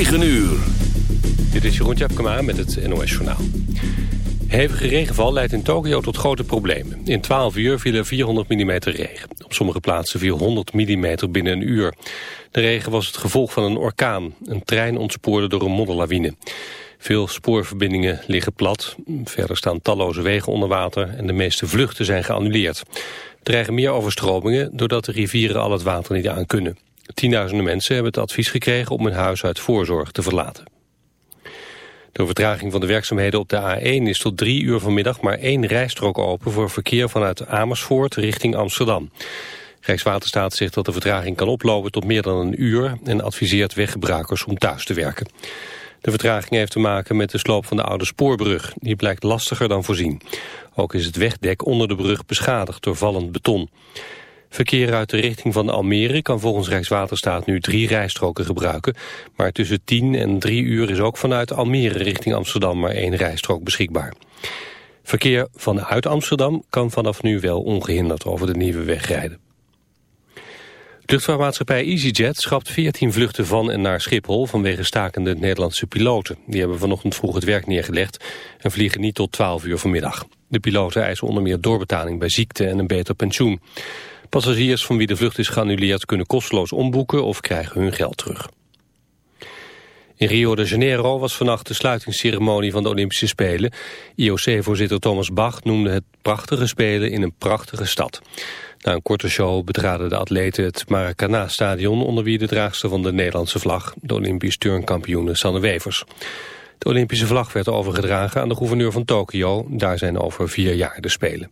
9 uur. Dit is Jeroen Tjepkema met het NOS Journaal. Hevige regenval leidt in Tokio tot grote problemen. In 12 uur viel er 400 mm regen. Op sommige plaatsen viel 100 mm binnen een uur. De regen was het gevolg van een orkaan. Een trein ontspoorde door een modderlawine. Veel spoorverbindingen liggen plat. Verder staan talloze wegen onder water en de meeste vluchten zijn geannuleerd. Er dreigen meer overstromingen doordat de rivieren al het water niet aan kunnen. Tienduizenden mensen hebben het advies gekregen om hun huis uit voorzorg te verlaten. Door vertraging van de werkzaamheden op de A1 is tot drie uur vanmiddag maar één rijstrook open voor verkeer vanuit Amersfoort richting Amsterdam. Rijkswaterstaat zegt dat de vertraging kan oplopen tot meer dan een uur en adviseert weggebruikers om thuis te werken. De vertraging heeft te maken met de sloop van de oude spoorbrug. Die blijkt lastiger dan voorzien. Ook is het wegdek onder de brug beschadigd door vallend beton. Verkeer uit de richting van Almere kan volgens Rijkswaterstaat nu drie rijstroken gebruiken. Maar tussen 10 en 3 uur is ook vanuit Almere richting Amsterdam maar één rijstrook beschikbaar. Verkeer vanuit Amsterdam kan vanaf nu wel ongehinderd over de nieuwe weg rijden. Luchtvaartmaatschappij EasyJet schrapt 14 vluchten van en naar Schiphol vanwege stakende Nederlandse piloten. Die hebben vanochtend vroeg het werk neergelegd en vliegen niet tot 12 uur vanmiddag. De piloten eisen onder meer doorbetaling bij ziekte en een beter pensioen. Passagiers van wie de vlucht is geannuleerd kunnen kosteloos omboeken of krijgen hun geld terug. In Rio de Janeiro was vannacht de sluitingsceremonie van de Olympische Spelen. IOC-voorzitter Thomas Bach noemde het prachtige spelen in een prachtige stad. Na een korte show betraden de atleten het Maracana-stadion... onder wie de draagster van de Nederlandse vlag, de Olympisch turnkampioene Sanne Wevers. De Olympische vlag werd overgedragen aan de gouverneur van Tokio. Daar zijn over vier jaar de Spelen.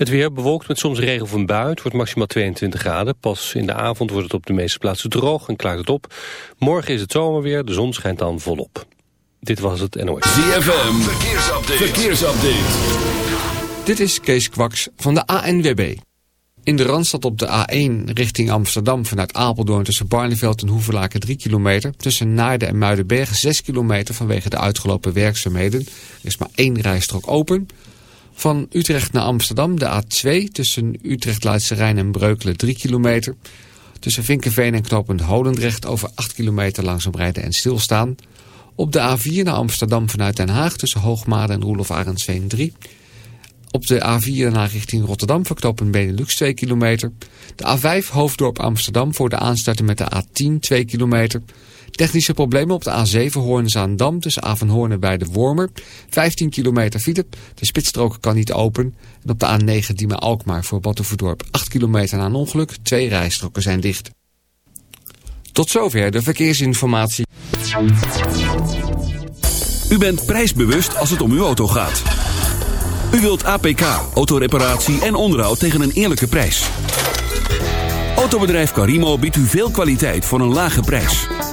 Het weer bewolkt met soms regen of een bui. Het wordt maximaal 22 graden. Pas in de avond wordt het op de meeste plaatsen droog en klaart het op. Morgen is het zomerweer. De zon schijnt dan volop. Dit was het NOS. ZFM. Verkeersupdate. Verkeersupdate. Dit is Kees Kwaks van de ANWB. In de Randstad op de A1 richting Amsterdam vanuit Apeldoorn tussen Barneveld en Hoevelaken 3 kilometer. Tussen Naarden en Muidenberg 6 kilometer vanwege de uitgelopen werkzaamheden. Er is maar één rijstrook open. Van Utrecht naar Amsterdam de A2 tussen Utrecht, Leidse Rijn en Breukelen 3 kilometer. Tussen Vinkenveen en Knopend Holendrecht over 8 kilometer langzaam rijden en stilstaan. Op de A4 naar Amsterdam vanuit Den Haag tussen Hoogmade en Roelof Arendsveen 3 op de A4 naar richting Rotterdam verknopen Benelux 2 kilometer. De A5 Hoofddorp Amsterdam voor de aansluiting met de A10 2 kilometer. Technische problemen op de A7 Hoorn-Zaandam tussen Avenhoorn bij de Wormer. 15 kilometer file. De spitsstrook kan niet open. En op de A9 Diemen-Alkmaar voor Battenverdorp 8 kilometer na een ongeluk. Twee rijstroken zijn dicht. Tot zover de verkeersinformatie. U bent prijsbewust als het om uw auto gaat. U wilt APK, autoreparatie en onderhoud tegen een eerlijke prijs. Autobedrijf Carimo biedt u veel kwaliteit voor een lage prijs.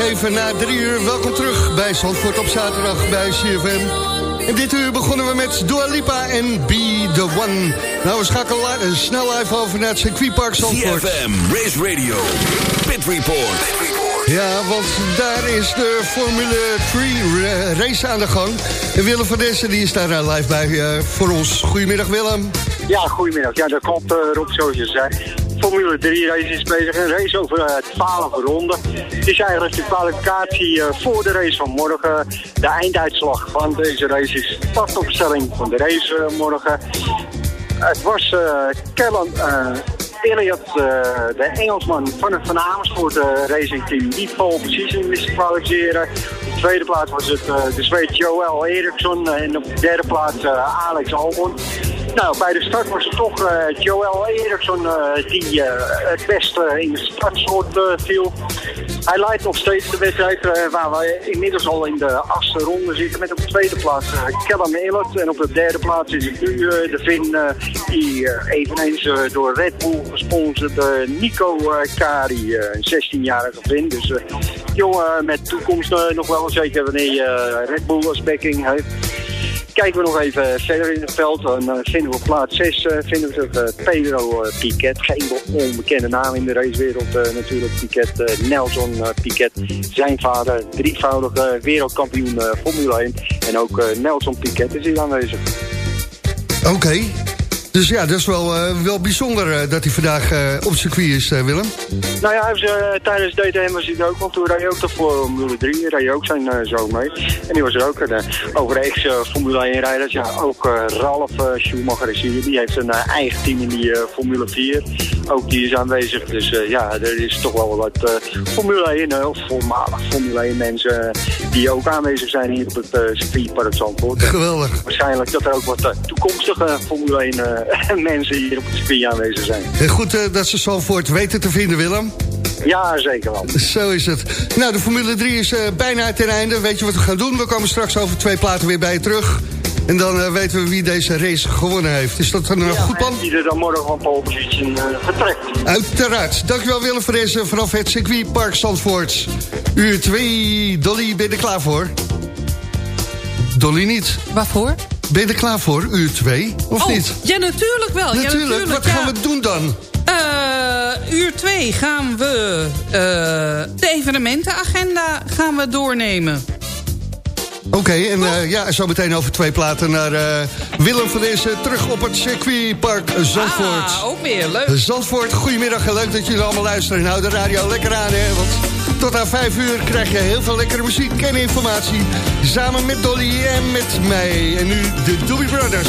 Even na drie uur. Welkom terug bij Zandvoort op zaterdag bij CFM. En dit uur begonnen we met Dua Lipa en Be The One. Nou, we schakelen uh, snel even over naar het circuitpark Zandvoort. CFM, Race Radio, Pit Report. Ja, want daar is de Formule 3 race aan de gang. En Willem van Dessen die is daar uh, live bij uh, voor ons. Goedemiddag Willem. Ja, goedemiddag. Ja, dat klopt uh, Rob, zoals je zei. Formule 3 race is bezig. Een race over uh, 12 ronden. Het is eigenlijk de kwalificatie uh, voor de race van morgen. De einduitslag van deze race is startopstelling van de race uh, morgen. Het was Kellen Elliot, de Engelsman van het Van Amersfoort Racing Team, die vol precies wist kwalificeren. Op de tweede plaats was het de Zweed Joel Eriksson en op de derde plaats Alex Albon. Nou, bij de start was het toch uh, Joel Eriksson uh, die uh, het beste in de startsoort viel. Hij leidt nog steeds de wedstrijd waar we inmiddels al in de achtste ronde zitten met op de tweede plaats Callum Elliott. En op de derde plaats is het nu de Vin die eveneens door Red Bull gesponsord Nico Kari, een 16-jarige Vin. Dus jongen met toekomst nog wel, zeker wanneer je Red Bull als backing heeft kijken we nog even verder in het veld. Dan uh, vinden we op plaats 6 uh, vinden we uh, Pedro Piquet. Geen onbekende naam in de racewereld natuurlijk. Piquet, Nelson Piquet. Zijn vader, drievoudige wereldkampioen Formule 1. En ook Nelson Piquet is hier aanwezig. Oké. Dus ja, dat is wel, uh, wel bijzonder uh, dat hij vandaag uh, op circuit is, Willem. Nou ja, was, tijdens DTM was hij ook, want toen reed hij ook de Formule 3, reed hij ook zijn zoon mee. En die was er ook, de ex-Formule 1 rijders. Ja, ook Ralf Schumacher is hier, die heeft een eigen team in die Formule 4. Ook die is aanwezig, dus ja, er is toch wel wat Formule 1, of voormalig Formule 1 mensen die ook aanwezig zijn hier op het circuitpark Zandvoort. Geweldig. Waarschijnlijk dat er ook wat toekomstige Formule 1 mensen hier op het circuit aanwezig zijn. En goed uh, dat ze Zandvoort weten te vinden, Willem. Ja, zeker wel. Zo is het. Nou, de Formule 3 is uh, bijna ten einde. Weet je wat we gaan doen? We komen straks over twee platen weer bij je terug. En dan uh, weten we wie deze race gewonnen heeft. Is dat een ja, goed plan? Die er dan morgen van pole position vertrekt. Uiteraard. Dankjewel Willem voor deze vanaf het circuitpark Zandvoort. Uur 2. Dolly, ben je er klaar voor? Dolly niet. Waarvoor? Ben je er klaar voor, uur 2, of oh, niet? Ja, natuurlijk wel. Natuurlijk. Ja, natuurlijk Wat gaan we doen dan? Uh, uur 2 gaan we uh, de evenementenagenda gaan we doornemen. Oké, okay, en uh, ja, zo meteen over twee platen naar uh, Willem van deze terug op het circuitpark Zandvoort. Ah, ook weer, leuk. Zandvoort, goedemiddag en leuk dat jullie allemaal luisteren. En hou de radio lekker aan, hè, want tot aan vijf uur krijg je heel veel lekkere muziek en informatie. Samen met Dolly en met mij. En nu de Doobie Brothers.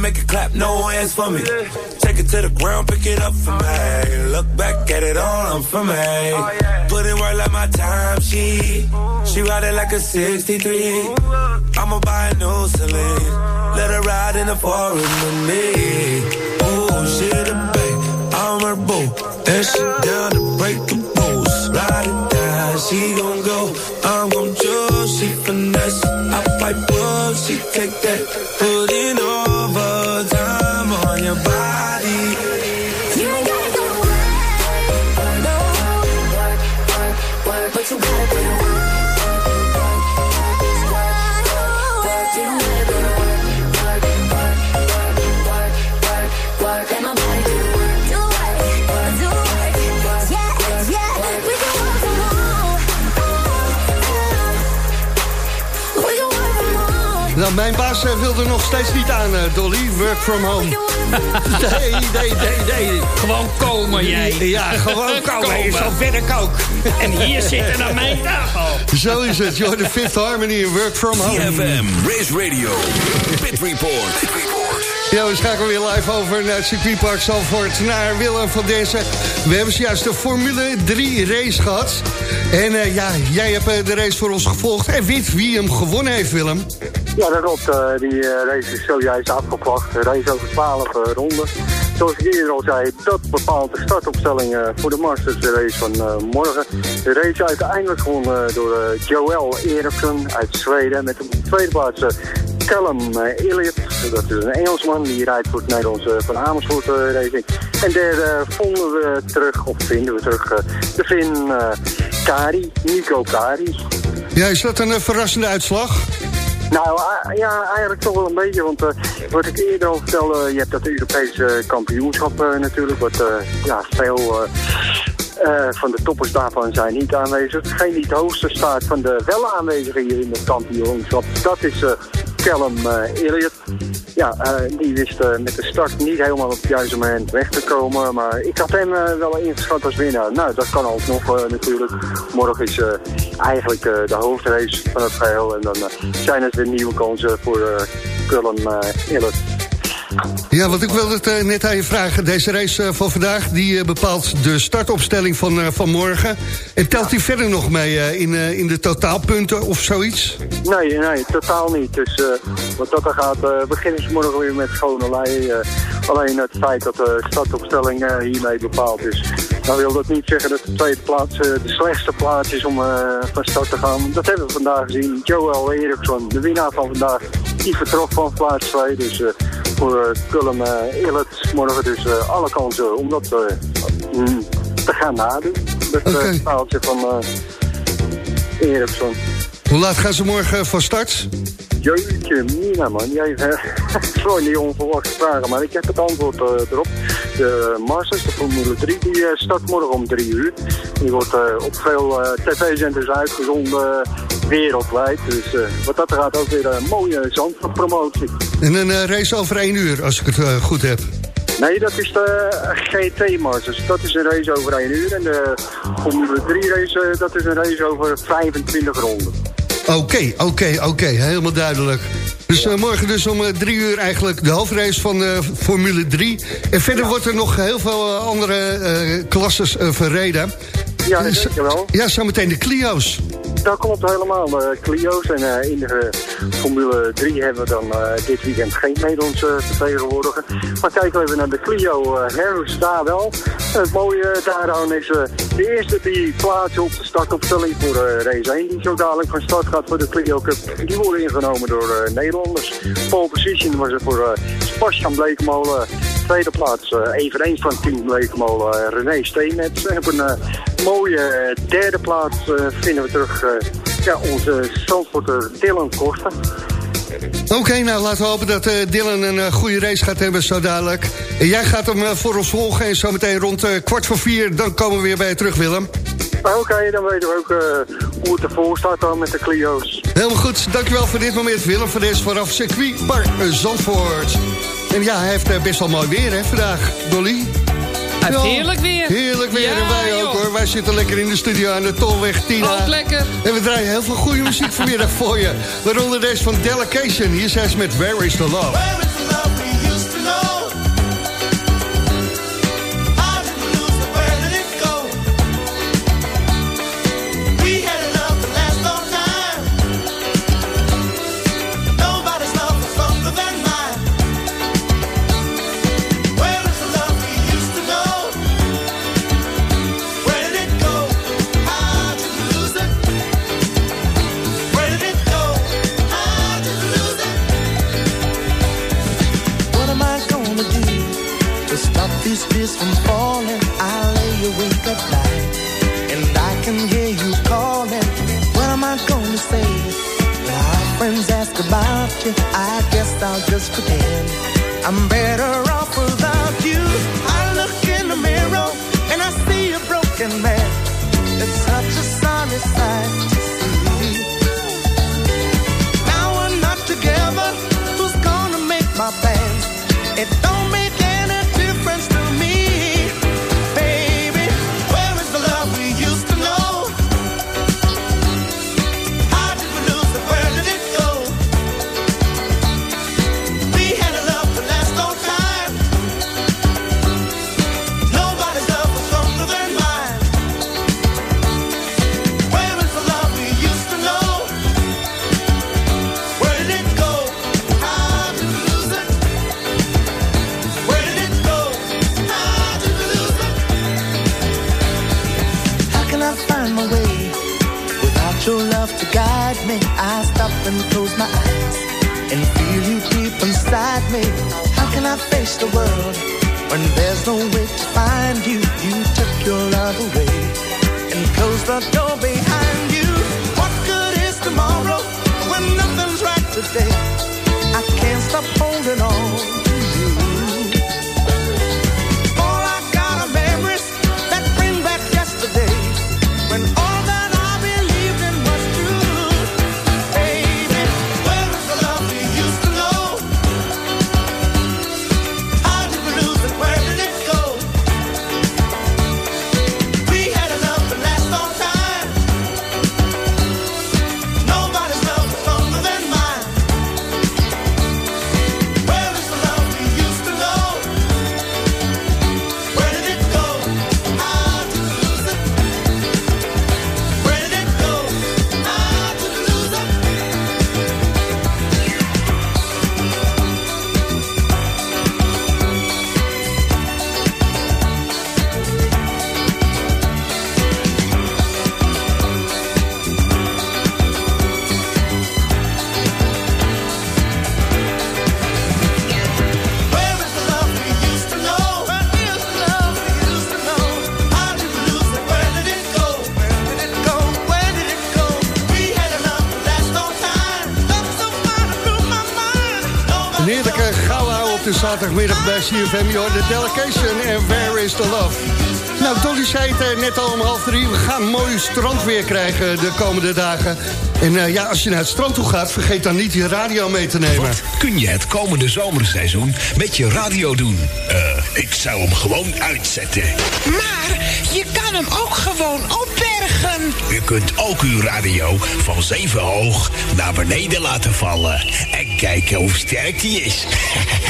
make it clap? No hands for me. Take it to the ground, pick it up for me. Look back at it all, I'm for me. Put it work like my time, she. She ride it like a 63. I'ma buy a new Celine. Let her ride in the foreign with me. Oh, she the babe, I'm her boo. And she down to break the rules. Ride it down, she gon' go. I'm gon' choose, she finesse. I fight book, she take that. Mijn baas eh, wilde nog steeds niet aan, eh, Dolly. Work from home. Nee, nee, nee, nee. Gewoon komen jij. Ja, gewoon komen. Al werk ook. En hier zitten aan mijn tafel. Zo is het. Joh, de Fifth Harmony in Work from Home. CFM, Race Radio, Pit Report. Ja, we schakelen weer live over naar het circuitpark Zalvoort, naar Willem van Dessen. We hebben zojuist de Formule 3 race gehad. En eh, ja, jij hebt de race voor ons gevolgd. En weet wie hem gewonnen heeft, Willem? Ja, dat klopt. eh, die eh, race is zojuist. Een race over 12 eh, ronden. Zoals ik eerder al zei, dat bepaalt de startopstelling voor de Masters race van morgen. De race uiteindelijk gewonnen door Joel Eriksson uit Zweden. Met op de tweede plaats Callum Elliott. Dat is een Engelsman die rijdt voor het Nederlandse Van Amersfoort Racing. En derde vonden we terug, of vinden we terug, de Finn Kari, Nico Kari. Ja, is dat een verrassende uitslag? Nou, ja, eigenlijk toch wel een beetje, want eh, wat ik eerder al vertelde, je hebt dat Europese kampioenschap eh, natuurlijk, wat eh, ja, veel van de toppers daarvan zijn niet aanwezig. Degene die het hoogste staat van de wel aanwezigen hier in het kampioenschap, dat is Callum Elliott. Ja, eh, die wist eh, met de start niet helemaal op het juiste moment weg te komen. Maar ik had hem eh, wel ingeschat als winnaar. Nou, dat kan alsnog natuurlijk. Morgen is eigenlijk de hoofdrace van het geheel. En dan zijn er weer nieuwe kansen voor eh, Elliott. Ja, want ik wilde het eh, net aan je vragen. Deze race eh, van vandaag, die eh, bepaalt de startopstelling van, van morgen. En telt die verder nog mee in, in de totaalpunten of zoiets? Nee, nee, totaal niet. Dus wat dat er gaat, beginnen ze morgen weer met schone lei. alleen het feit dat de startopstelling hiermee bepaald is. Nou wil dat niet zeggen dat de tweede plaats eh, de slechtste plaats is om eh, van start te gaan. Dat hebben we vandaag gezien. Joel Eriksson, de winnaar van vandaag, die vertrok van plaats 2. Dus eh, voor uh, Kulm uh, Illet morgen dus uh, alle kansen om dat mm, te gaan nadoen. Dat okay. paaltje van Eriksson. Hoe laat gaan ze morgen van start? Jeetje, Mina man, jij sorry die onverwachte vragen, maar ik heb het antwoord uh, erop. De Masters, de Formule 3, die uh, start morgen om 3 uur. Die wordt uh, op veel tv-zenders uitgezonden wereldwijd. Dus wat dat gaat ook weer een mooie zandpromotie. En een race over 1 uur, als ik het goed heb. Nee, dat is de GT Masters. Dat is een race over 1 uur. En de Formule 3 race, dat is een race over 25 ronden. Oké, okay, oké, okay, oké. Okay. Helemaal duidelijk. Dus uh, morgen dus om uh, drie uur eigenlijk de hoofdrace van uh, Formule 3. En verder ja. wordt er nog heel veel andere klasses verreden. Ja, dat denk wel. Ja, zometeen de Clio's. Dat klopt helemaal, de Clio's. En uh, in de Formule 3 hebben we dan dit weekend geen Nederlandse uh, vertegenwoordiger. Maar kijken we even naar de Clio Harris daar wel. Het mooie daaraan is de eerste die plaatsen op de startopstelling voor race 1. Die zo dadelijk van start gaat voor de Clio Cup. Die worden ingenomen door Nederlanders. Pole position was er voor Sebastian Blekemolen. Tweede plaats eveneens van team Blekemolen René Steenets. En op een mooie derde plaats vinden we terug ja, onze Zandvoorter Dylan Koster. Oké, nou laten we hopen dat Dylan een goede race gaat hebben zo dadelijk. En jij gaat hem voor ons volgen en zometeen rond kwart voor vier... dan komen we weer bij je terug, Willem. Oké, okay, dan weten we ook hoe het ervoor staat dan met de Clio's. Helemaal goed, dankjewel voor dit moment, Willem. Voor deze vanaf circuit Park Zandvoort. En ja, hij heeft best wel mooi weer hè, vandaag, Dolly. Ja, heerlijk weer. Heerlijk weer. Ja, en wij joh. ook hoor. Wij zitten lekker in de studio aan de Tolweg Tina. Ook lekker. En we draaien heel veel goede muziek vanmiddag voor je. Waaronder deze van Delegation. Hier zijn ze met Where is the Love. Where is the love we used to know? I'll just pretend. I'm better CFM. Je de delegation en Where is the Love. Nou, Dolly zei het eh, net al om half drie. We gaan mooi strandweer krijgen de komende dagen. En eh, ja, als je naar het strand toe gaat, vergeet dan niet je radio mee te nemen. Kun je het komende zomerseizoen met je radio doen? Eh, ik zou hem gewoon uitzetten. Maar je kan hem ook gewoon opbergen. U kunt ook uw radio van zeven hoog naar beneden laten vallen. En kijken hoe sterk die is.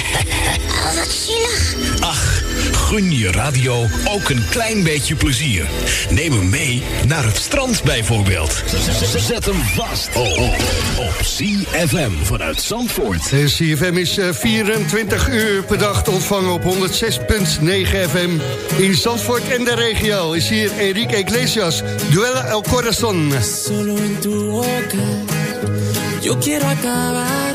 Oh, wat zielig. Ach, gun je radio ook een klein beetje plezier. Neem hem mee naar het strand bijvoorbeeld. Zet hem vast oh, oh, op CFM vanuit Zandvoort. De CFM is eh, 24 uur per dag te ontvangen op 106.9 FM. In Zandvoort en de regio is hier Enrique Iglesias. Duella El Corazon. Solo en tu boca yo quiero acabar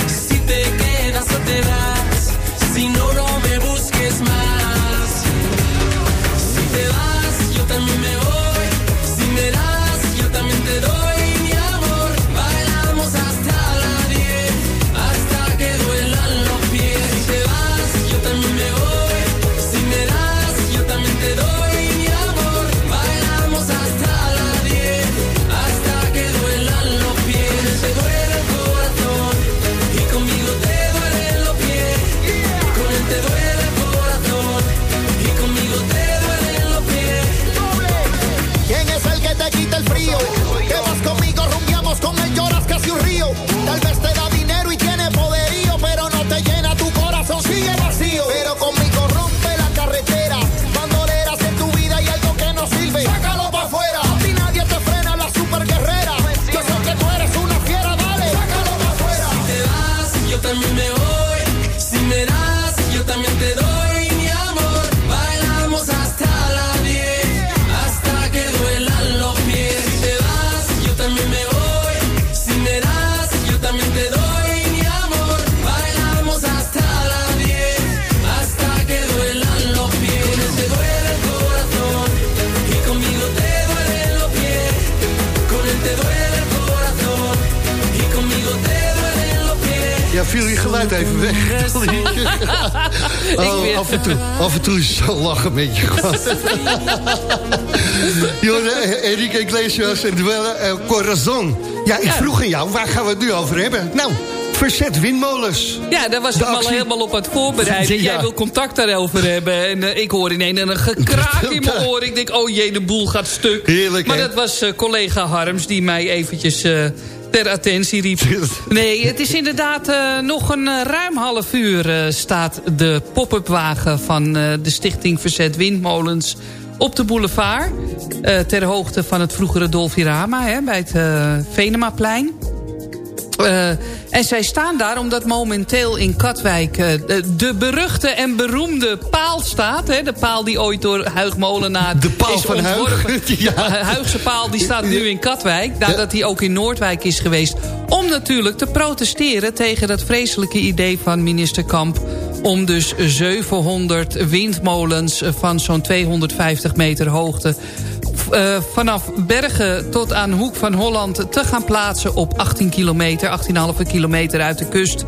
lachen met je gewoon. Jongen, Enrique Iglesias en Duelle El Corazon. Ja, ik vroeg aan jou, waar gaan we het nu over hebben? Nou, verzet windmolens. Ja, daar was ik al helemaal op aan het voorbereiden. Ja. Jij wil contact daarover hebben. En eh, ik hoor ineens een gekraak in mijn oor. Ik denk, oh jee, de boel gaat stuk. Heerlijk, maar hè? dat was eh, collega Harms die mij eventjes eh, ter attentie riep. Nee, het is inderdaad eh, nog een eh, ruim half uur eh, staat de pop-up wagen van de stichting Verzet Windmolens op de boulevard. ter hoogte van het vroegere Dolfirama hè, bij het Venemaplein. Eh, en zij staan daar omdat momenteel in Katwijk eh, de, de beruchte en beroemde paal staat. Hè, de paal die ooit door Huig Molenaar De paal is van Huig. ontworpen. Ja. De Huigse paal die staat nu in Katwijk. Nadat hij ook in Noordwijk is geweest. Om natuurlijk te protesteren tegen dat vreselijke idee van minister Kamp... om dus 700 windmolens van zo'n 250 meter hoogte eh, vanaf Bergen tot aan Hoek van Holland te gaan plaatsen op 18 kilometer, 18,5 kilometer uit de kust.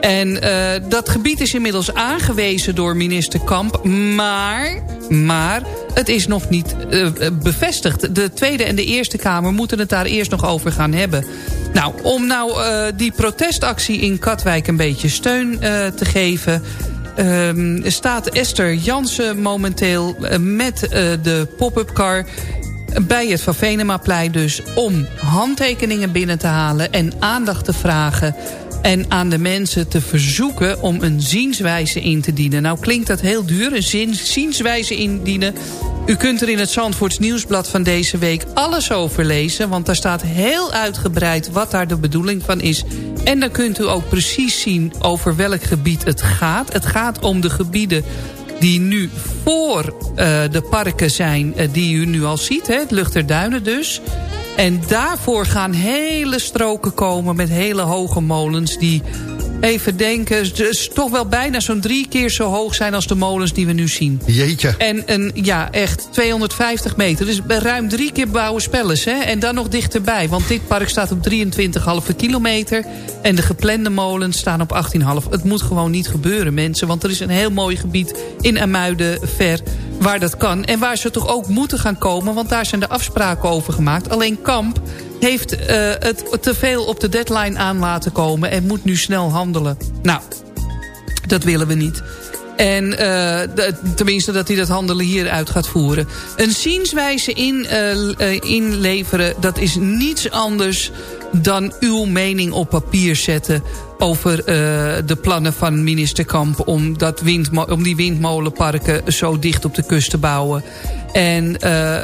En uh, dat gebied is inmiddels aangewezen door minister Kamp. Maar, maar het is nog niet uh, bevestigd. De Tweede en de Eerste Kamer moeten het daar eerst nog over gaan hebben. Nou, om nou die protestactie in Katwijk een beetje steun te geven... Um, staat Esther Jansen momenteel met de pop-up car bij het Van Venemaplein dus om handtekeningen binnen te halen en aandacht te vragen en aan de mensen te verzoeken om een zienswijze in te dienen. Nou klinkt dat heel duur, een zienswijze indienen. U kunt er in het Zandvoorts Nieuwsblad van deze week alles over lezen... want daar staat heel uitgebreid wat daar de bedoeling van is. En dan kunt u ook precies zien over welk gebied het gaat. Het gaat om de gebieden die nu voor uh, de parken zijn uh, die u nu al ziet. Hè, het Luchterduinen dus. En daarvoor gaan hele stroken komen met hele hoge molens... die even denken, dus toch wel bijna zo'n drie keer zo hoog zijn als de molens die we nu zien. Jeetje. En een, ja, echt 250 meter. Dus ruim drie keer bouwen spelles. Hè? En dan nog dichterbij, want dit park staat op 23,5 kilometer. En de geplande molens staan op 18,5. Het moet gewoon niet gebeuren, mensen. Want er is een heel mooi gebied in Amuiden ver waar dat kan. En waar ze toch ook moeten gaan komen, want daar zijn de afspraken over gemaakt. Alleen Kamp heeft uh, het te veel op de deadline aan laten komen... en moet nu snel handelen. Nou, dat willen we niet. En de, tenminste dat hij dat handelen hieruit gaat voeren. Een zienswijze in, uh, inleveren, dat is niets anders dan uw mening op papier zetten over uh, de plannen van minister Kamp... Om, dat windmo om die windmolenparken zo dicht op de kust te bouwen. En uh,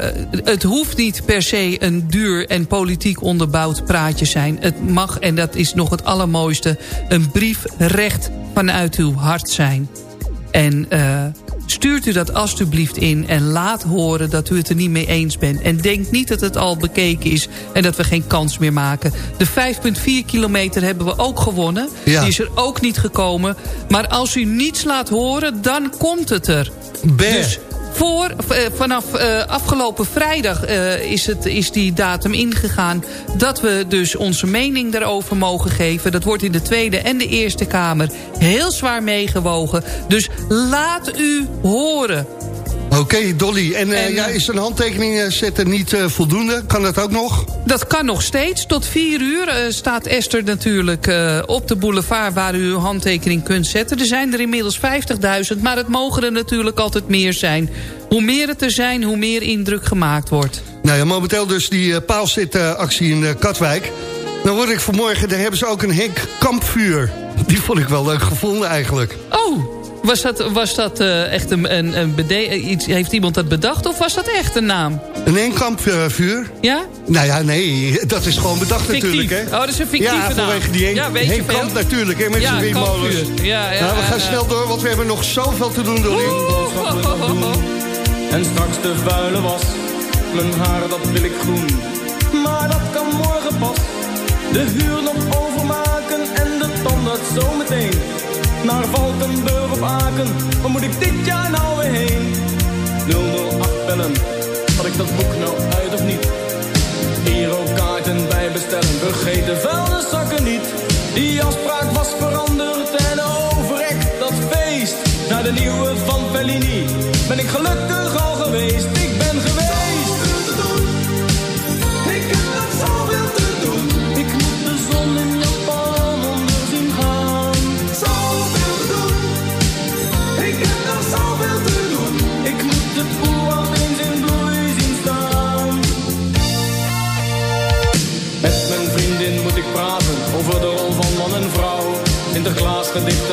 het hoeft niet per se een duur en politiek onderbouwd praatje zijn. Het mag, en dat is nog het allermooiste... een brief recht vanuit uw hart zijn. En uh, stuurt u dat alstublieft in en laat horen dat u het er niet mee eens bent. En denk niet dat het al bekeken is en dat we geen kans meer maken. De 5,4 kilometer hebben we ook gewonnen. Ja. Die is er ook niet gekomen. Maar als u niets laat horen, dan komt het er. Ber. Dus voor, vanaf uh, afgelopen vrijdag uh, is, het, is die datum ingegaan... dat we dus onze mening daarover mogen geven. Dat wordt in de Tweede en de Eerste Kamer heel zwaar meegewogen. Dus laat u horen. Oké, okay, Dolly. En, uh, en ja, is een handtekening zetten niet voldoende? Kan dat ook nog? Dat kan nog steeds. Tot vier uur staat Esther natuurlijk op de boulevard... waar u uw handtekening kunt zetten. Er zijn er inmiddels 50.000, maar het mogen er natuurlijk altijd meer zijn. Hoe meer het er zijn, hoe meer indruk gemaakt wordt. Nou ja, momenteel dus die paalzitactie in Katwijk. Dan word ik vanmorgen, daar hebben ze ook een Henk Kampvuur. Die vond ik wel leuk gevonden eigenlijk. Oh, was dat, was dat uh, echt een, een, een iets, heeft iemand dat bedacht of was dat echt een naam? Een eenkampvuur? Ja? Nou ja, nee, dat is gewoon bedacht fictief. natuurlijk. Hè? Oh, dat is een fictieve ja, naam. vanwege die een, ja, weet Henk Kamp natuurlijk, hè, met ja, zijn windmolens. Ja, ja, nou, we gaan uh, snel door, want we hebben nog zoveel te doen, Dolly. En straks de vuile was, mijn haar dat wil ik groen. Maar dat kan morgen pas, de huur nog overmaken en de tandarts zometeen naar Valkenburg of Aken. Waar moet ik dit jaar nou weer heen? 008 bellen, had ik dat boek nou uit of niet? Girokaarten bij bestellen, vergeet de vuilniszakken niet. Die afspraak was veranderd en overrekt dat feest. Naar de nieuwe van Fellini ben ik gelukkig al geweest. Ik ben geweest. gedichtenis.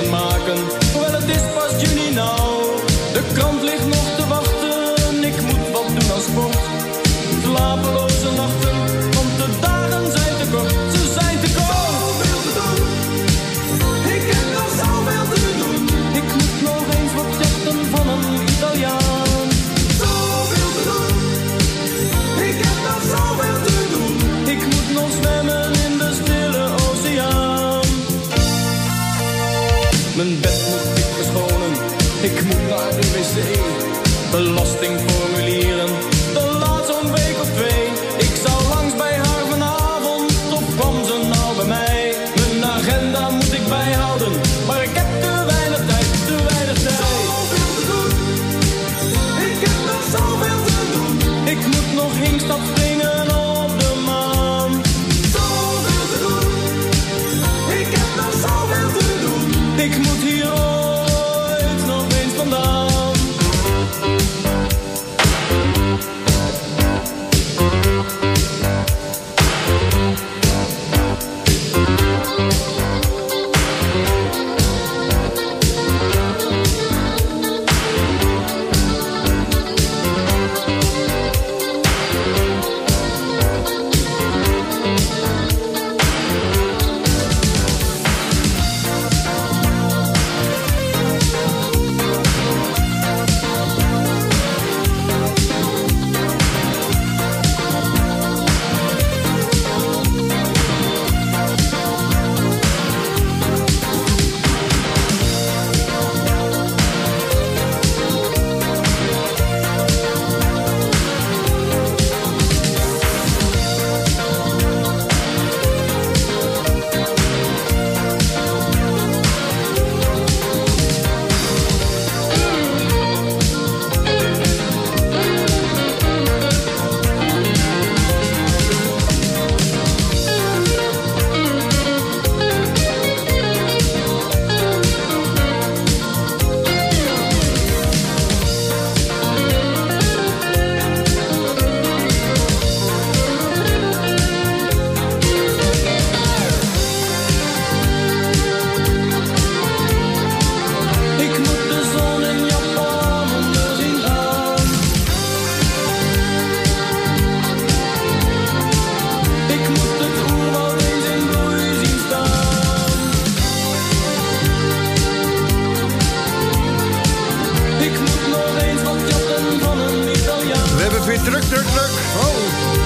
Ik moet nog eens wat jatten van een Italiaan. We hebben weer druk, druk, druk. Oh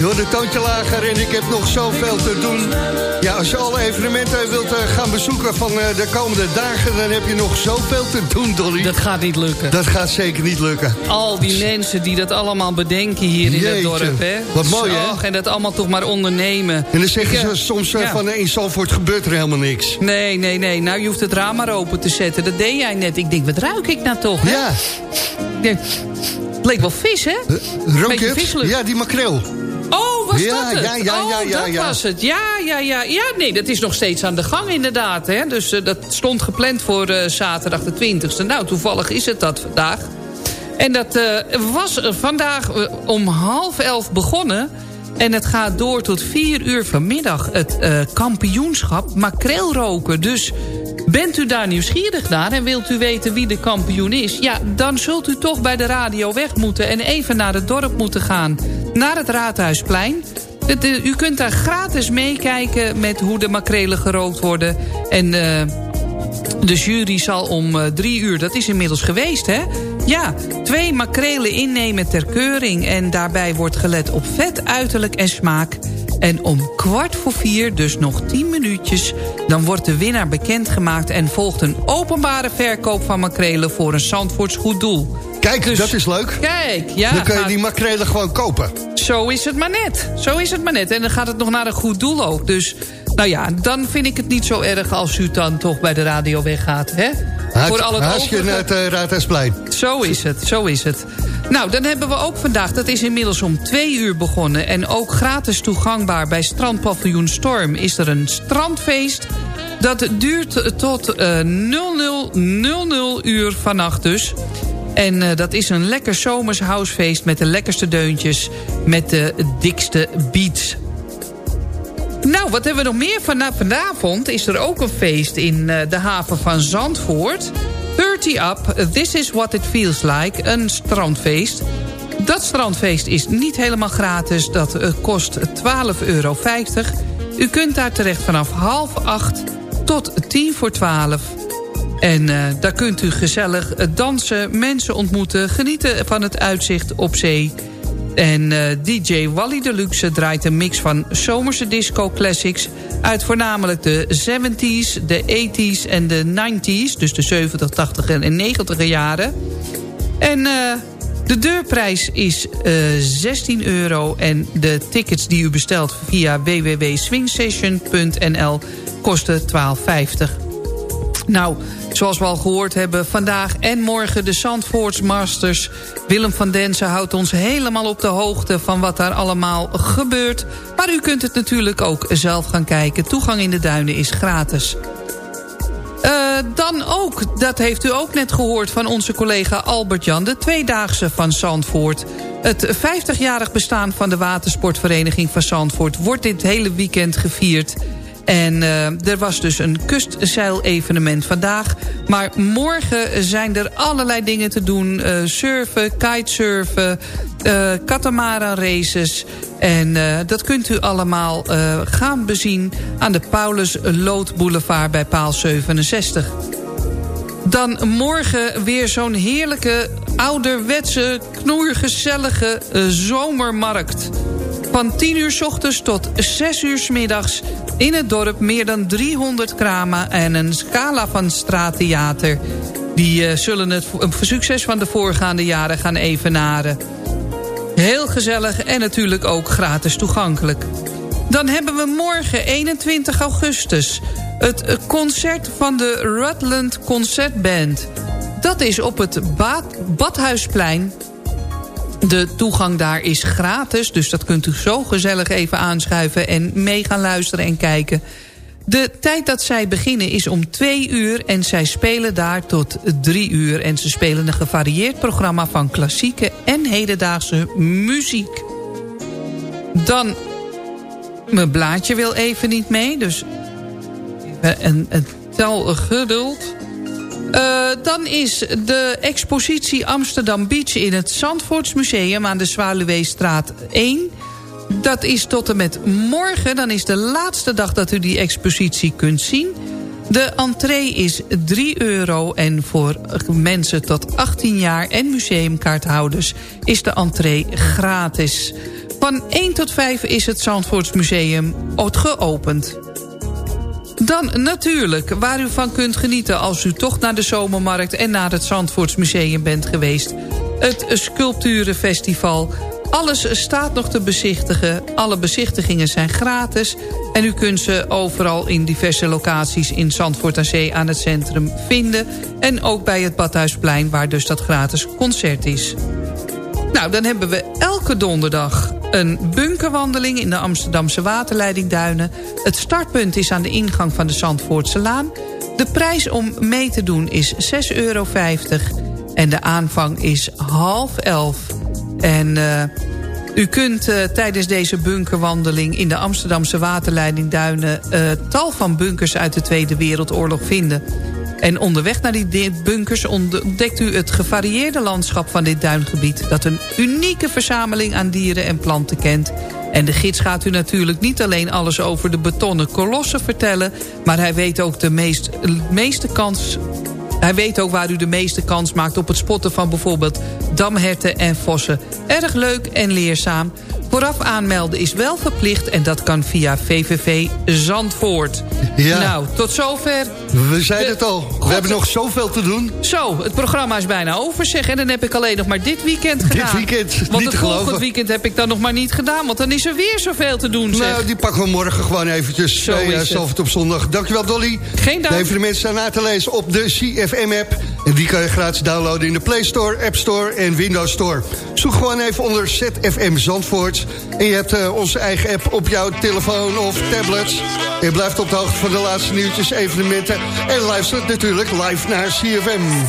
een toontje lager en ik heb nog zoveel te doen. Ja, als je alle evenementen wilt eh, gaan bezoeken van eh, de komende dagen... dan heb je nog zoveel te doen, Dolly. Dat gaat niet lukken. Dat gaat zeker niet lukken. Al die mensen die dat allemaal bedenken hier in het dorp, hè. wat mooi, hè? En dat allemaal toch maar ondernemen. En dan zeggen ze soms eh, ja. van in Zalvoort gebeurt er helemaal niks. Nee, nee, nee. Nou, je hoeft het raam maar open te zetten. Dat deed jij net. Ik denk, wat ruik ik nou toch, hè? Ja. Het leek wel vis, hè? Rook. Ja, die makreel. Oh, was Ja, dat het? ja, ja, oh, ja, ja, dat ja. was het. Ja, ja, ja. Ja, nee, dat is nog steeds aan de gang inderdaad. Hè? Dus eh, dat stond gepland voor eh, zaterdag de 20e. Nou, toevallig is het dat vandaag. En dat eh, was vandaag om half elf begonnen. En het gaat door tot vier uur vanmiddag. Het kampioenschap makreelroken. Dus bent u daar nieuwsgierig naar en wilt u weten wie de kampioen is... ja, dan zult u toch bij de radio weg moeten en even naar het dorp moeten gaan. Naar het Raadhuisplein. Eh, u kunt daar gratis meekijken met hoe de makrelen gerookt worden. En... eh, de jury zal om eh, drie uur, dat is inmiddels geweest, hè? Ja, twee makrelen innemen ter keuring... en daarbij wordt gelet op vet, uiterlijk en smaak. En om kwart voor vier, dus nog tien minuutjes... dan wordt de winnaar bekendgemaakt... en volgt een openbare verkoop van makrelen... voor een Zandvoorts goed doel. Kijk, dat is leuk. Kijk, ja. dan kun je gaat- die makrelen gewoon kopen. zo is het maar net. Zo is het maar net. En dan gaat het nog naar een goed doel ook. Dus, nou ja, dan vind ik het niet zo erg als u dan toch bij de radio weggaat. Hè? Voor al het overige- naar het uh, Raadhuisplein. Zo is het, zo is het. Nou, dan hebben we ook vandaag, dat is inmiddels om twee uur begonnen... en ook gratis toegankbaar bij strandpaviljoen Storm... is er een strandfeest. Dat duurt tot eh 0000 uur vannacht dus. En eh, dat is een lekker zomers housefeest met de lekkerste deuntjes... met de dikste beats. Nou, wat hebben we nog meer? Van, vanavond is er ook een feest in eh, de haven van Zandvoort. 30 Up, This is What It Feels Like, een strandfeest. Dat strandfeest is niet helemaal gratis, dat eh, kost 12,50 euro. U kunt daar terecht vanaf half acht tot tien voor twaalf. En eh, daar kunt u gezellig dansen, mensen ontmoeten... genieten van het uitzicht op zee... En eh, DJ Wally Deluxe draait een mix van zomerse disco classics... uit voornamelijk de 70s, de 80s en de 90s... dus de 70, 80 en 90 jaren. En eh, de deurprijs is eh 16 euro... en de tickets die u bestelt via www.swingsession.nl kosten 12,50. Nou, zoals we al gehoord hebben, vandaag en morgen de Zandvoorts Masters. Willem van Densen houdt ons helemaal op de hoogte van wat daar allemaal gebeurt. Maar u kunt het natuurlijk ook zelf gaan kijken. Toegang in de duinen is gratis. Eh, dan ook, dat heeft u ook net gehoord van onze collega Albert-Jan... de Tweedaagse van Zandvoort. Het 50-jarig bestaan van de watersportvereniging van Zandvoort... wordt dit hele weekend gevierd... En eh, er was dus een kustzeilevenement vandaag. Maar morgen zijn er allerlei dingen te doen. eh, surfen, kitesurfen, eh katamaran races. En dat kunt u allemaal gaan bezien aan de Paulus Lood Boulevard bij paal 67. Dan morgen weer zo'n heerlijke, ouderwetse, knoergezellige zomermarkt. Van 10 uur s ochtends tot 6 uur s middags in het dorp meer dan 300 kramen en een scala van straattheater. Die eh, zullen het succes van de voorgaande jaren gaan evenaren. Heel gezellig en natuurlijk ook gratis toegankelijk. Dan hebben we morgen 21 augustus het concert van de Rutland Concertband. Dat is op het Ba- Badhuisplein de toegang daar is gratis, dus dat kunt u zo gezellig even aanschuiven... en mee gaan luisteren en kijken. De tijd dat zij beginnen is om twee uur en zij spelen daar tot drie uur. En ze spelen een gevarieerd programma van klassieke en hedendaagse muziek. Dan, mijn blaadje wil even niet mee, dus een, een tel geduld... Uh, dan is de expositie Amsterdam Beach in het Zandvoortsmuseum aan de Zwaluweestraat 1. Dat is tot en met morgen. Dan is de laatste dag dat u die expositie kunt zien. De entree is 3 euro en voor mensen tot 18 jaar en museumkaarthouders is de entree gratis. Van 1 tot 5 is het Zandvoortsmuseum geopend. Dan natuurlijk, waar u van kunt genieten als u toch naar de zomermarkt... en naar het Zandvoortsmuseum bent geweest. Het Sculpturenfestival. Alles staat nog te bezichtigen. Alle bezichtigingen zijn gratis. En u kunt ze overal in diverse locaties in Zandvoort aan Zee aan het centrum vinden. En ook bij het Badhuisplein waar dus dat gratis concert is. Nou, dan hebben we elke donderdag een bunkerwandeling in de Amsterdamse waterleidingduinen. Het startpunt is aan de ingang van de Zandvoortse Laan. De prijs om mee te doen is 6,50 euro. En de aanvang is half elf. En uh, u kunt uh, tijdens deze bunkerwandeling in de Amsterdamse waterleidingduinen... Uh, tal van bunkers uit de Tweede Wereldoorlog vinden. En onderweg naar die bunkers ontdekt u het gevarieerde landschap van dit duingebied... dat een unieke verzameling aan dieren en planten kent. En de gids gaat u natuurlijk niet alleen alles over de betonnen kolossen vertellen... maar hij weet ook de meest, meeste kans hij weet ook waar u de meeste kans maakt op het spotten van bijvoorbeeld damherten en vossen. Erg leuk en leerzaam. Vooraf aanmelden is wel verplicht en dat kan via VVV Zandvoort. Ja. Nou, tot zover. We zeiden het al, we hebben nog zoveel te doen. Zo, het programma is bijna over zeg. En dan heb ik alleen nog maar dit weekend gedaan. Dit weekend, Want niet het volgende weekend heb ik dan nog maar niet gedaan. Want dan is er weer zoveel te doen zeg. Nou, die pakken we morgen gewoon eventjes Zo is uh, het. Op zondag. Dankjewel Dolly. Geen dank. De evenementen staan na te lezen op de CFM-app. En die kan je gratis downloaden in de Play Store, App Store en Windows Store. Zoek gewoon even onder ZFM Zandvoort. En je hebt uh, onze eigen app op jouw telefoon of tablet. En je blijft op de hoogte van de laatste nieuwtjes, evenementen. En luistert natuurlijk live naar CFM.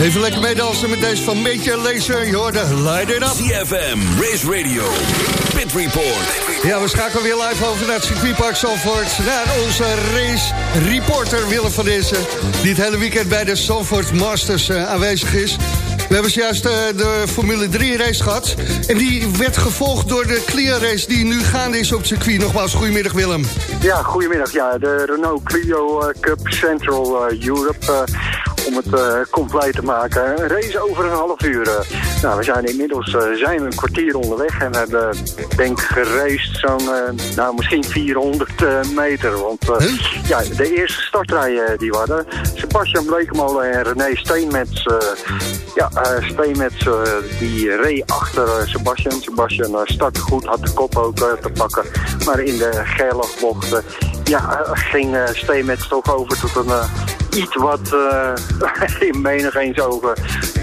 Even lekker meedansen met deze van Meetje Laser. Je hoorde Light It Up. CFM, Race Radio, Pit Report. Ja, we schakelen weer live over naar het circuitpark Zandvoort. Naar onze race reporter Willem van Dessen. Die het hele weekend bij de Zandvoort Masters eh, aanwezig is. We hebben zojuist eh, de Formule 3 race gehad. En die werd gevolgd door de Clear race die nu gaande is op het circuit. Nogmaals, goedemiddag Willem. Ja, goedemiddag. Ja, de Renault Clio eh, Cup Central Europe. Om het eh, compleet te maken. Een race over een half uur. eh. nou, we zijn inmiddels eh, zijn we een kwartier onderweg en we hebben denk ik geraced zo'n, nou misschien 400 eh, meter. Want ja, de eerste startrij eh, die we hadden, Sebastian Blekemolen en René Steenmets, ja, Steenmets die reed achter Sebastian. Sebastian startte goed, had de kop ook te pakken. Maar in de Gerlachbocht, ja, ging Steenmets toch over tot een iets wat eh, in menig eens ogen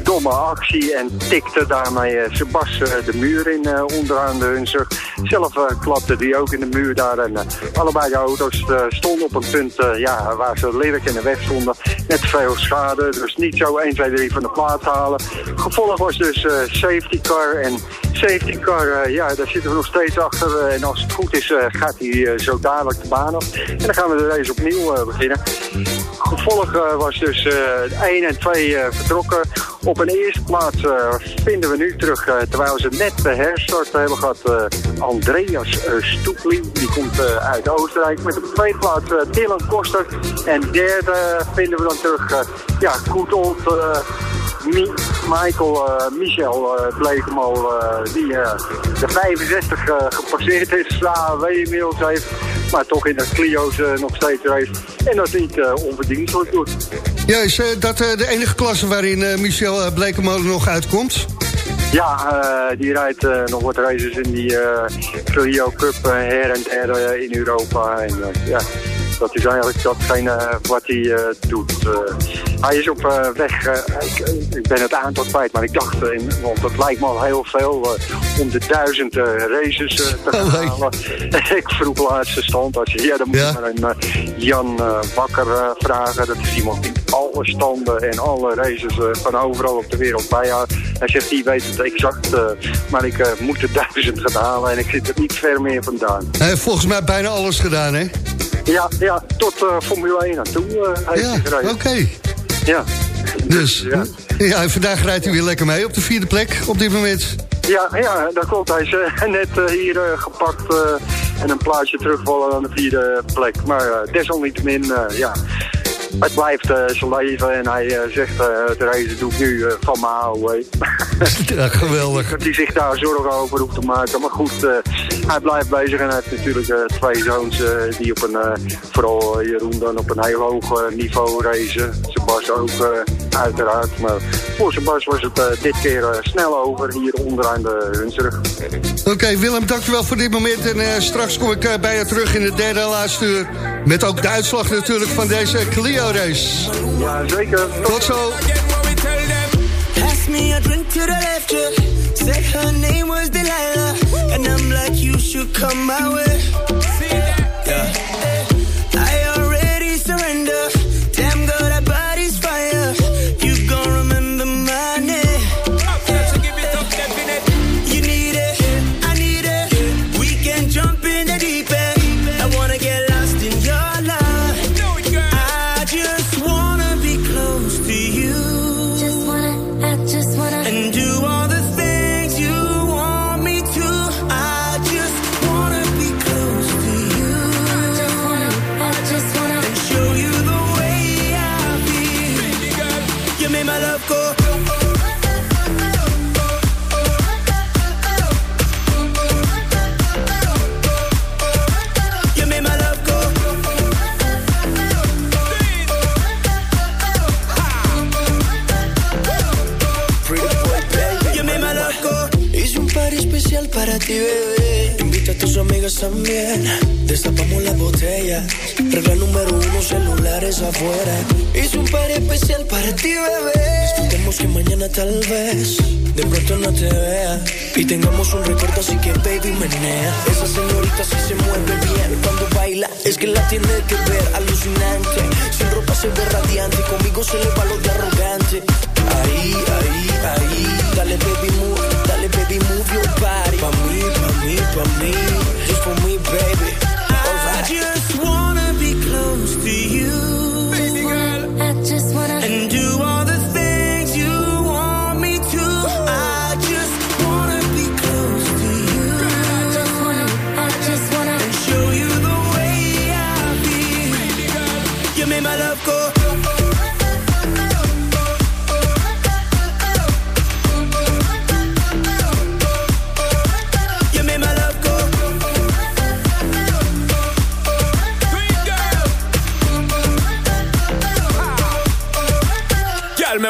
domme actie en tikte daarmee eh, Sebas eh, de muur in onderaan de Hunzer. Zelf klapte die ook in de muur daar en allebei de auto's stonden op een punt ja, waar ze lelijk in de weg stonden. Net veel schade, dus niet zo 1, 2, 3 van de plaats halen. Gevolg was dus safety car en safety car, ja, daar zitten we nog steeds achter. en als het goed is, gaat hij zo dadelijk de baan op. En dan gaan we de race opnieuw beginnen. Gevolg eh, was dus eh 1 en 2 eh, vertrokken. Op een eerste plaats eh, vinden we nu terug, eh, terwijl ze net de herstart hebben gehad, eh, Andreas uh, Stoepli. Die komt eh, uit Oostenrijk. Met op de tweede plaats eh, Dylan Koster. En derde eh, vinden we dan terug, eh, ja, goed old... eh, Mi- Michael, eh, Michel uh, eh, die eh, de 65 eh, gepasseerd is, AW inmiddels heeft, maar toch in de Clio's eh, nog steeds race. En dat niet eh, onverdienstelijk doet. Ja, is eh, dat de enige klasse waarin Michel uh, Blekemolen nog uitkomt? Ja, die rijdt nog wat races in die eh Clio Cup her en eh, in Europa. En ja, dat is eigenlijk datgene wat hij doet. Hij is op eh, weg, eh, ik, ik ben het aantal kwijt, maar ik dacht, in, want het lijkt me al heel veel, eh, om de duizend races te halen. ik vroeg laatste stand, als je, ja, dan moet je maar een Jan Bakker vragen. Dat is iemand die alle standen en alle races van overal op de wereld bijhoudt. Hij zegt, die weet het exact, maar ik moet de duizend gaan halen en ik zit er niet ver meer vandaan. Hij heeft volgens mij bijna alles gedaan, hè? Ja, ja tot Formule 1 naartoe uh, heeft Ja, hij gereden. Ja. Dus, ja. en vandaag rijdt hij weer lekker mee op de vierde plek op dit moment. Ja, ja, dat klopt. Hij is eh, net eh, hier eh, gepakt en een plaatsje terugvallen aan de vierde plek. Maar desalniettemin, ja, het blijft eh, zijn leven. En hij eh, zegt, eh reizen doe ik nu van mijn. Ja, geweldig. Dat hij zich daar zorgen over hoeft te maken. Maar goed, hij blijft bezig en hij heeft natuurlijk twee zoons die op een, vooral Jeroen dan op een heel hoog niveau racen. Sebas ook uiteraard. Maar voor Sebas was het dit keer snel over hier onderaan de Hunsrug. Oké, Willem, dankjewel voor dit moment. En straks kom ik bij je terug in de derde en laatste uur. Met ook de uitslag natuurlijk van deze Clio-race. Ja, zeker. Tot zo. Pass me a drink to the left, yeah. Said her name was Delilah. And I'm like, you should come my way. Yeah.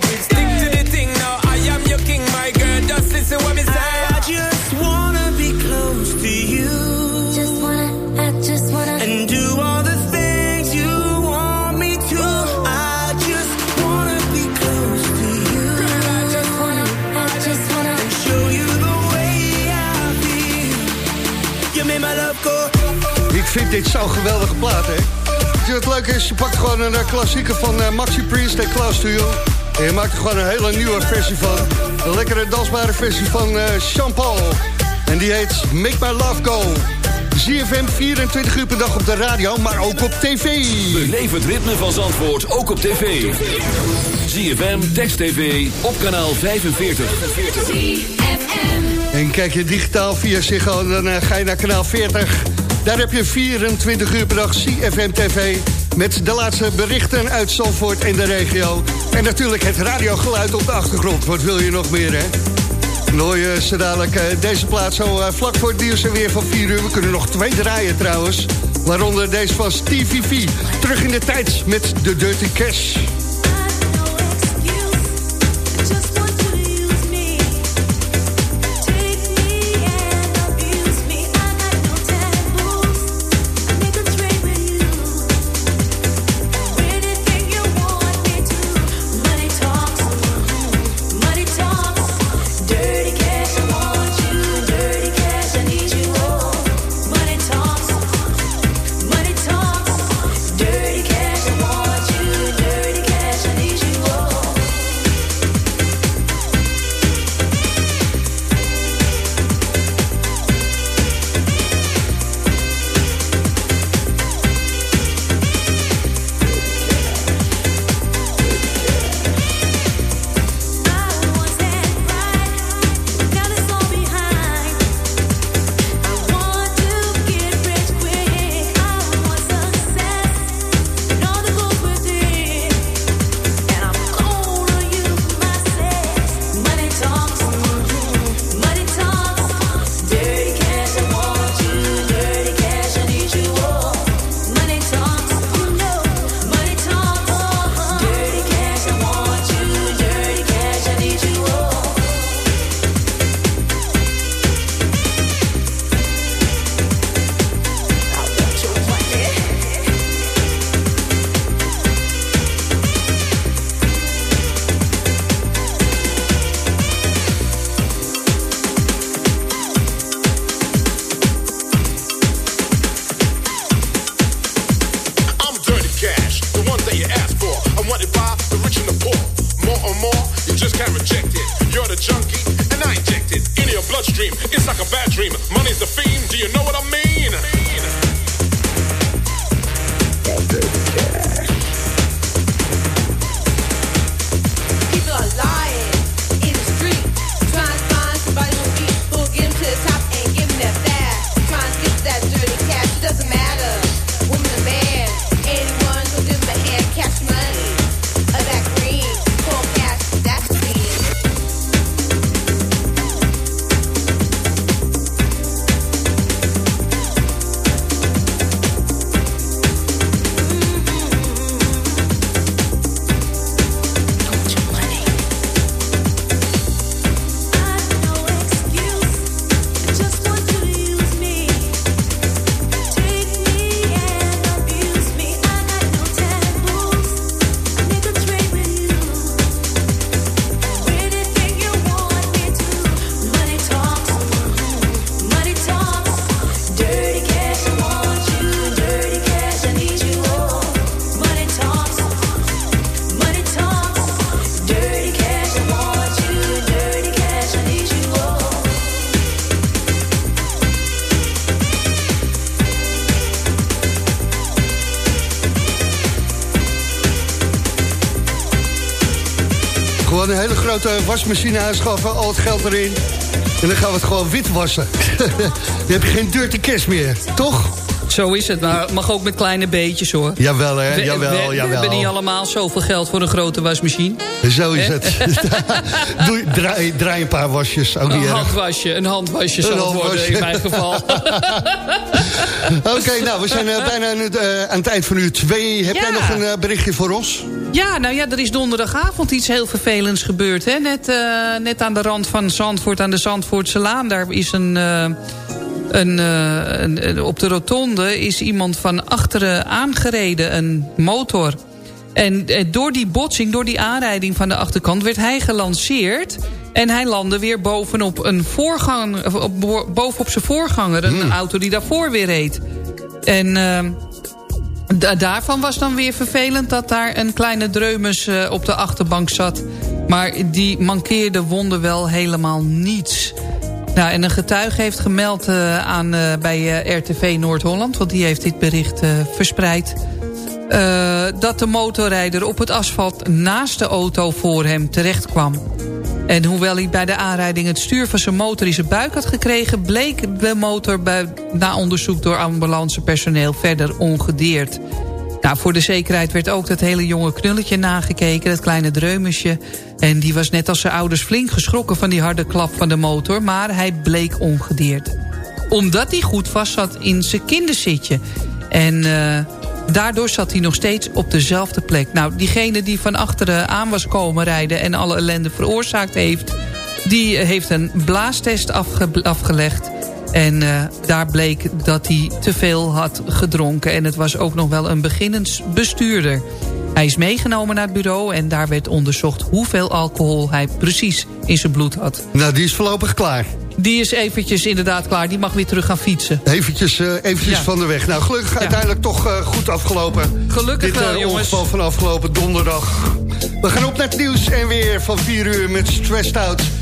play. Stick to the thing now. I am your king, my girl. Just listen what me say. I just wanna be close to you. Just wanna, I just wanna. And do all the things you want me to. I just wanna be close to you. I just wanna, I just wanna. And show you the way I feel. You made my love go. Ik vind dit zo'n geweldige plaat, hè. Wat leuk is? Je pakt gewoon een eh, klassieker van eh, Maxi Priest en Klaus to You. En je maakt er gewoon een hele nieuwe versie van. Een lekkere dansbare versie van eh Jean-Paul. En die heet Make My Love Go. ZFM 24 uur per dag op de radio, maar ook op tv. Beleef het ritme van Zandvoort ook op tv. ZFM, Text TV, op kanaal 45. En kijk je digitaal via Ziggo, dan eh, ga je naar kanaal 40. Daar heb je 24 uur per dag CFM TV... met de laatste berichten uit Zandvoort en de regio. En natuurlijk het radiogeluid op de achtergrond. Wat wil je nog meer, hè? Je ze dadelijk eh, deze plaats zo eh, vlak voor het nieuws en weer van 4 uur. We kunnen nog twee draaien trouwens. Waaronder deze van Stevie V. Terug in de tijd met de Dirty Cash. Bloodstream. It's like a bad dream. Money's the fiend. Grote wasmachine aanschaffen, al het geld erin. En dan gaan we het gewoon wit wassen. dan heb je geen dirty cash meer, toch? Zo is het, maar mag ook met kleine beetjes hoor. Jawel hè, We- jawel, we, we jawel. hebben niet allemaal zoveel geld voor een grote wasmachine. Zo is het. Doe, draai, draai een paar wasjes, ook Een erg. handwasje, een handwasje Een zal het worden in mijn geval. Oké, nou, we zijn eh, bijna aan het, eh, aan het eind van uur twee. Heb Ja. jij nog een eh, berichtje voor ons? Ja, nou ja, er is donderdagavond iets heel vervelends gebeurd. Hè? Net, net aan de rand van Zandvoort, aan de Zandvoortse Laan. Daar is een... een, een- een- op de rotonde is iemand van achteren aangereden, een motor. En door die botsing, door die aanrijding van de achterkant... werd hij gelanceerd en hij landde weer bovenop, een voorgang, bovenop zijn voorganger. Een auto die daarvoor weer reed. En... eh, Da- daarvan was dan weer vervelend dat daar een kleine dreumes eh, op de achterbank zat. Maar die mankeerde wonden wel helemaal niets. Nou, en een getuige heeft gemeld eh, aan, eh, bij RTV Noord-Holland... want die heeft dit bericht verspreid... dat de motorrijder op het asfalt naast de auto voor hem terecht kwam. En hoewel hij bij de aanrijding het stuur van zijn motor in zijn buik had gekregen... bleek de motor bij, na onderzoek door ambulancepersoneel verder ongedeerd. Nou, voor de zekerheid werd ook dat hele jonge knulletje nagekeken, dat kleine dreumesje. En die was net als zijn ouders flink geschrokken van die harde klap van de motor... maar hij bleek ongedeerd. Omdat hij goed vast zat in zijn kinderzitje. En eh, daardoor zat hij nog steeds op dezelfde plek. Nou, diegene die van achteren aan was komen rijden... en alle ellende veroorzaakt heeft... die heeft een blaastest afge- afgelegd... En eh, daar bleek dat hij te veel had gedronken. En het was ook nog wel een beginnend bestuurder. Hij is meegenomen naar het bureau en daar werd onderzocht... hoeveel alcohol hij precies in zijn bloed had. Nou, die is voorlopig klaar. Die is eventjes inderdaad klaar. Die mag weer terug gaan fietsen. Eventjes, eh, eventjes Ja. van de weg. Nou, gelukkig uiteindelijk toch eh, goed afgelopen. Gelukkig Dit wel, jongens. ongeval van afgelopen donderdag. We gaan op naar het nieuws en weer van 4 uur met Stressed Out.